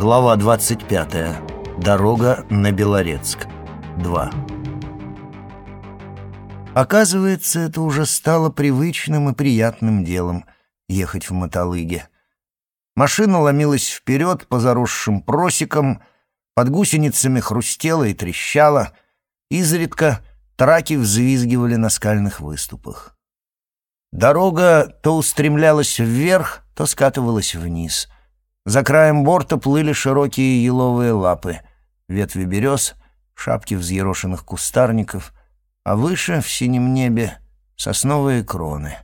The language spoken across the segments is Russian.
Глава 25. Дорога на Белорецк. 2. Оказывается, это уже стало привычным и приятным делом — ехать в мотолыге. Машина ломилась вперед по заросшим просекам, под гусеницами хрустела и трещала, изредка траки взвизгивали на скальных выступах. Дорога то устремлялась вверх, то скатывалась вниз. За краем борта плыли широкие еловые лапы, ветви берез, шапки взъерошенных кустарников, а выше, в синем небе, сосновые кроны.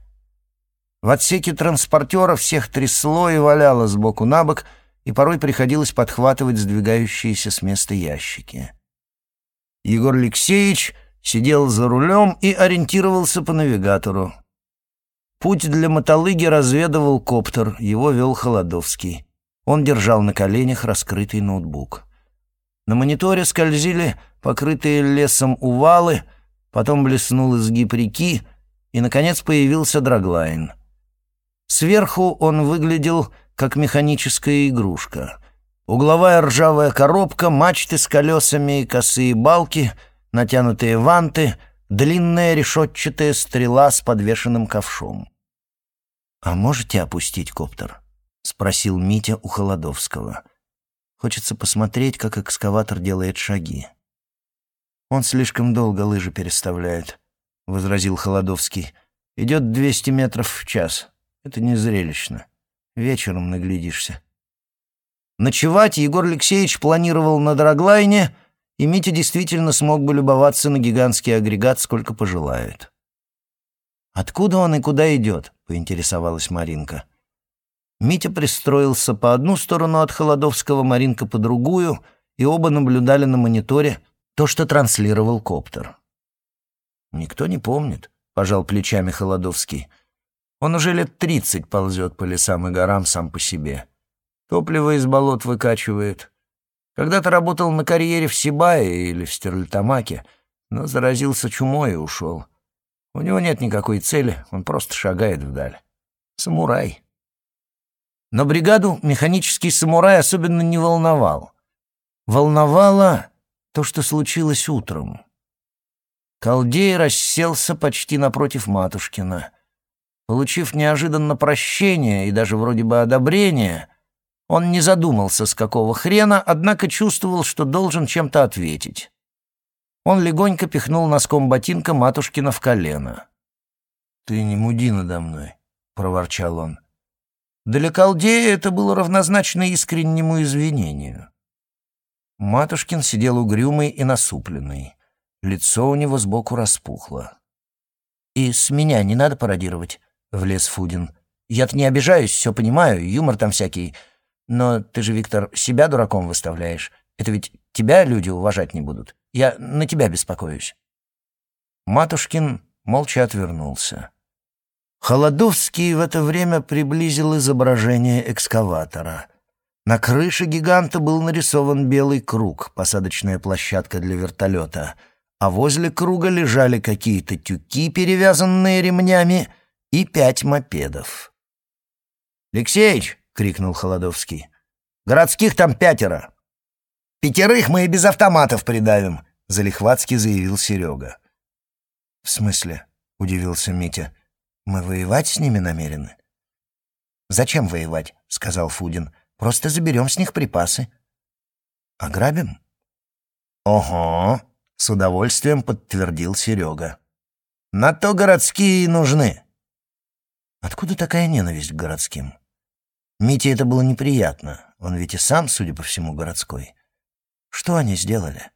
В отсеке транспортера всех трясло и валяло сбоку на бок, и порой приходилось подхватывать сдвигающиеся с места ящики. Егор Алексеевич сидел за рулем и ориентировался по навигатору. Путь для мотолыги разведывал коптер, его вел Холодовский. Он держал на коленях раскрытый ноутбук. На мониторе скользили покрытые лесом увалы, потом блеснул изгиб реки, и, наконец, появился драглайн. Сверху он выглядел как механическая игрушка. Угловая ржавая коробка, мачты с колесами и косые балки, натянутые ванты, длинная решетчатая стрела с подвешенным ковшом. «А можете опустить коптер?» — спросил Митя у Холодовского. «Хочется посмотреть, как экскаватор делает шаги». «Он слишком долго лыжи переставляет», — возразил Холодовский. «Идет 200 метров в час. Это не зрелищно. Вечером наглядишься». Ночевать Егор Алексеевич планировал на Дороглайне, и Митя действительно смог бы любоваться на гигантский агрегат, сколько пожелает. «Откуда он и куда идет?» — поинтересовалась Маринка. Митя пристроился по одну сторону от Холодовского, Маринка по другую, и оба наблюдали на мониторе то, что транслировал коптер. «Никто не помнит», — пожал плечами Холодовский. «Он уже лет тридцать ползет по лесам и горам сам по себе. Топливо из болот выкачивает. Когда-то работал на карьере в Сибае или в Стерлитамаке, но заразился чумой и ушел. У него нет никакой цели, он просто шагает вдаль. Самурай. Но бригаду механический самурай особенно не волновал. Волновало то, что случилось утром. Колдей расселся почти напротив Матушкина. Получив неожиданно прощение и даже вроде бы одобрение, он не задумался, с какого хрена, однако чувствовал, что должен чем-то ответить. Он легонько пихнул носком ботинка матушкина в колено. «Ты не муди надо мной», — проворчал он. Для колдея это было равнозначно искреннему извинению. Матушкин сидел угрюмый и насупленный. Лицо у него сбоку распухло. «И с меня не надо пародировать», — влез Фудин. «Я-то не обижаюсь, все понимаю, юмор там всякий. Но ты же, Виктор, себя дураком выставляешь. Это ведь тебя люди уважать не будут. Я на тебя беспокоюсь». Матушкин молча отвернулся. Холодовский в это время приблизил изображение экскаватора. На крыше гиганта был нарисован белый круг, посадочная площадка для вертолета, а возле круга лежали какие-то тюки, перевязанные ремнями, и пять мопедов. «Алексеич!» — крикнул Холодовский. «Городских там пятеро!» «Пятерых мы и без автоматов придавим», — залихватски заявил Серега. «В смысле?» — удивился Митя. «Мы воевать с ними намерены?» «Зачем воевать?» — сказал Фудин. «Просто заберем с них припасы». «Ограбим?» «Ого!» — с удовольствием подтвердил Серега. «На то городские нужны». Откуда такая ненависть к городским? Мите это было неприятно. Он ведь и сам, судя по всему, городской. Что они сделали?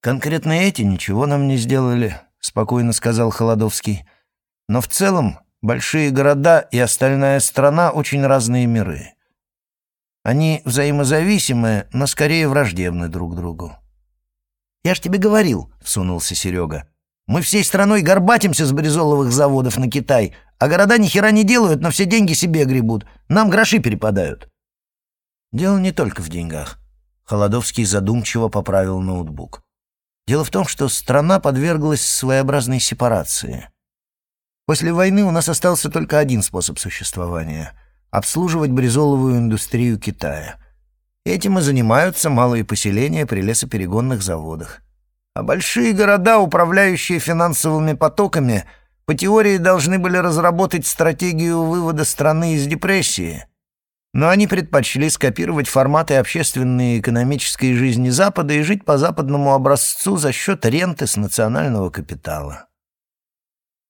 «Конкретно эти ничего нам не сделали», — спокойно сказал Холодовский. «Но в целом большие города и остальная страна — очень разные миры. Они взаимозависимы, но скорее враждебны друг другу». «Я ж тебе говорил», — всунулся Серега. «Мы всей страной горбатимся с бризоловых заводов на Китай, а города ни хера не делают, но все деньги себе гребут. Нам гроши перепадают». «Дело не только в деньгах», — Холодовский задумчиво поправил ноутбук. Дело в том, что страна подверглась своеобразной сепарации. После войны у нас остался только один способ существования — обслуживать бризоловую индустрию Китая. Этим и занимаются малые поселения при лесоперегонных заводах. А большие города, управляющие финансовыми потоками, по теории должны были разработать стратегию вывода страны из депрессии. Но они предпочли скопировать форматы общественной и экономической жизни Запада и жить по западному образцу за счет ренты с национального капитала.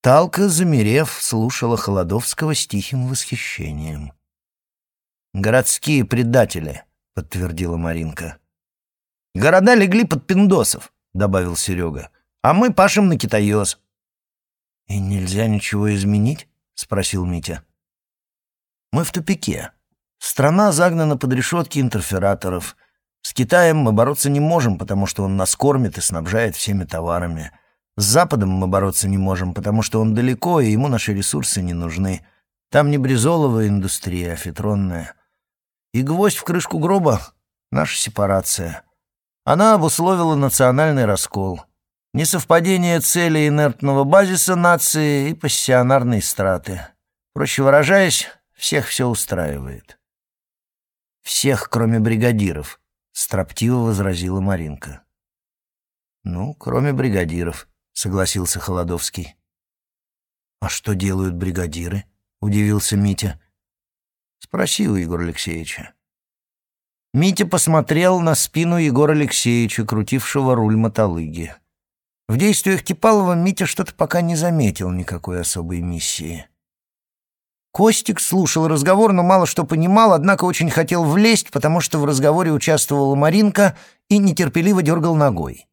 Талка, замерев, слушала Холодовского с тихим восхищением. «Городские предатели», — подтвердила Маринка. «Города легли под пиндосов», — добавил Серега. «А мы пашем на китаёз». «И нельзя ничего изменить?» — спросил Митя. «Мы в тупике. Страна загнана под решетки интерфераторов. С Китаем мы бороться не можем, потому что он нас кормит и снабжает всеми товарами. С Западом мы бороться не можем, потому что он далеко, и ему наши ресурсы не нужны. Там не бризоловая индустрия, а фитронная. И гвоздь в крышку гроба — наша сепарация. Она обусловила национальный раскол. Несовпадение цели инертного базиса нации и пассионарные страты. Проще выражаясь, всех все устраивает. «Всех, кроме бригадиров», — строптиво возразила Маринка. «Ну, кроме бригадиров», — согласился Холодовский. «А что делают бригадиры?» — удивился Митя. «Спроси у Егора Алексеевича». Митя посмотрел на спину Егора Алексеевича, крутившего руль мотолыги. В действиях Типалова Митя что-то пока не заметил никакой особой миссии. Костик слушал разговор, но мало что понимал, однако очень хотел влезть, потому что в разговоре участвовала Маринка и нетерпеливо дергал ногой.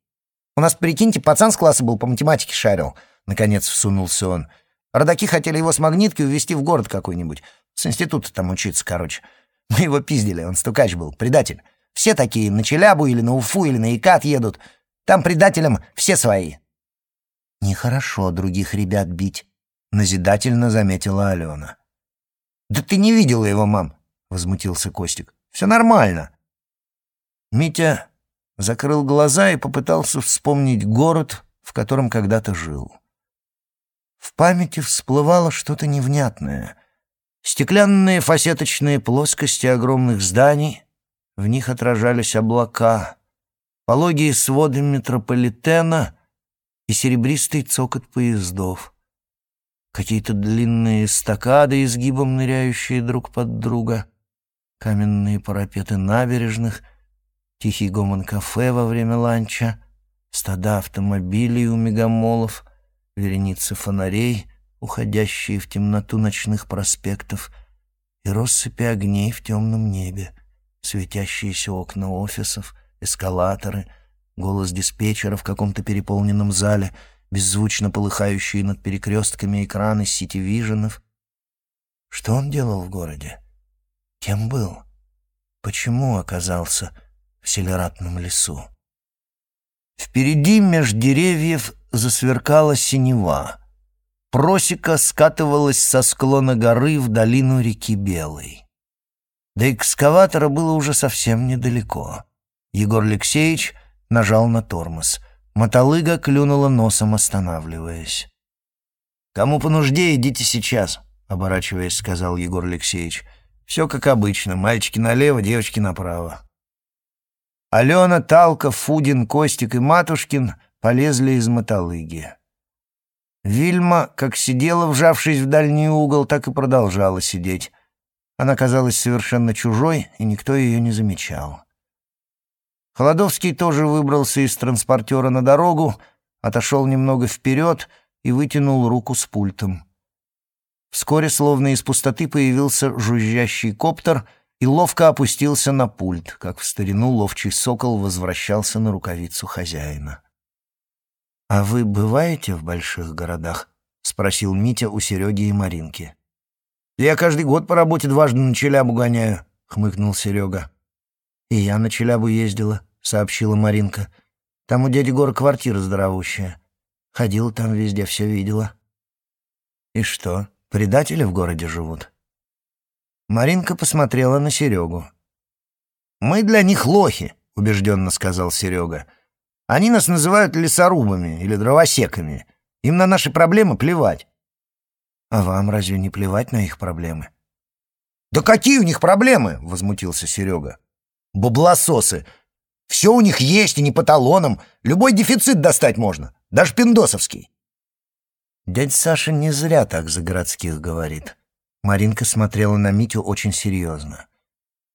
«У нас, прикиньте, пацан с класса был, по математике шарил», — наконец всунулся он. «Родаки хотели его с магнитки увезти в город какой-нибудь. С института там учиться, короче. Мы его пиздили, он стукач был, предатель. Все такие на Челябу или на Уфу или на Икат едут. Там предателям все свои». «Нехорошо других ребят бить», — назидательно заметила Алена. «Да ты не видела его, мам!» — возмутился Костик. «Все нормально!» Митя закрыл глаза и попытался вспомнить город, в котором когда-то жил. В памяти всплывало что-то невнятное. Стеклянные фасеточные плоскости огромных зданий, в них отражались облака, пологие своды метрополитена и серебристый цокот поездов — какие-то длинные эстакады, изгибом ныряющие друг под друга, каменные парапеты набережных, тихий гомон кафе во время ланча, стада автомобилей у мегамолов, вереницы фонарей, уходящие в темноту ночных проспектов, и россыпи огней в темном небе, светящиеся окна офисов, эскалаторы, голос диспетчера в каком-то переполненном зале — беззвучно полыхающие над перекрестками экраны сити-виженов. Что он делал в городе? Кем был? Почему оказался в селератном лесу? Впереди меж деревьев засверкала синева. Просека скатывалась со склона горы в долину реки Белой. До экскаватора было уже совсем недалеко. Егор Алексеевич нажал на тормоз — Мотолыга клюнула носом, останавливаясь. «Кому по нужде, идите сейчас», — оборачиваясь, сказал Егор Алексеевич. «Все как обычно. Мальчики налево, девочки направо». Алена, Талка, Фудин, Костик и Матушкин полезли из мотолыги. Вильма, как сидела, вжавшись в дальний угол, так и продолжала сидеть. Она казалась совершенно чужой, и никто ее не замечал. Холодовский тоже выбрался из транспортера на дорогу, отошел немного вперед и вытянул руку с пультом. Вскоре, словно из пустоты, появился жужжащий коптер и ловко опустился на пульт, как в старину ловчий сокол возвращался на рукавицу хозяина. «А вы бываете в больших городах?» — спросил Митя у Сереги и Маринки. «Я каждый год по работе дважды на Челябу гоняю», — хмыкнул Серега. «И я на Челябу ездила», — сообщила Маринка. «Там у дяди Гора квартира здоровущая. Ходила там везде, все видела». «И что, предатели в городе живут?» Маринка посмотрела на Серегу. «Мы для них лохи», — убежденно сказал Серега. «Они нас называют лесорубами или дровосеками. Им на наши проблемы плевать». «А вам разве не плевать на их проблемы?» «Да какие у них проблемы?» — возмутился Серега. Баблососы. Все у них есть и не по талонам. Любой дефицит достать можно. Даже пиндосовский. Дядь Саша не зря так за городских говорит. Маринка смотрела на Митю очень серьезно.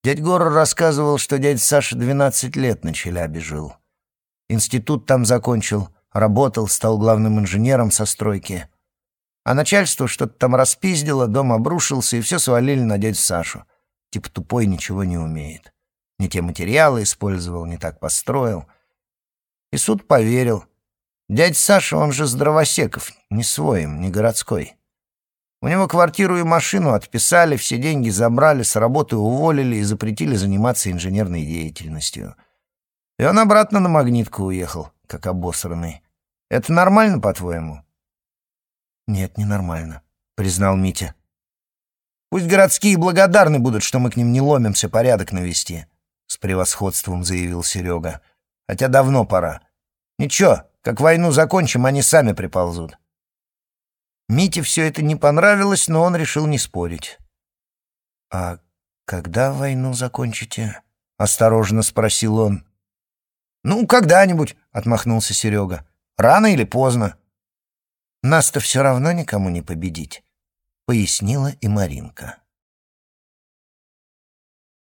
Дядь Гора рассказывал, что дядь Саша 12 лет на Челябе жил. Институт там закончил, работал, стал главным инженером со стройки. А начальство что-то там распиздило, дом обрушился, и все свалили на дядь Сашу. Типа тупой ничего не умеет. Не те материалы использовал, не так построил. И суд поверил. Дядь Саша, он же здравосеков, не свой не городской. У него квартиру и машину отписали, все деньги забрали, с работы уволили и запретили заниматься инженерной деятельностью. И он обратно на магнитку уехал, как обосранный. Это нормально, по-твоему? «Нет, ненормально», — признал Митя. «Пусть городские благодарны будут, что мы к ним не ломимся порядок навести», — с превосходством заявил Серега. «Хотя давно пора. Ничего, как войну закончим, они сами приползут». Мите все это не понравилось, но он решил не спорить. «А когда войну закончите?» — осторожно спросил он. «Ну, когда-нибудь», — отмахнулся Серега. «Рано или поздно». «Нас-то все равно никому не победить», — пояснила и Маринка.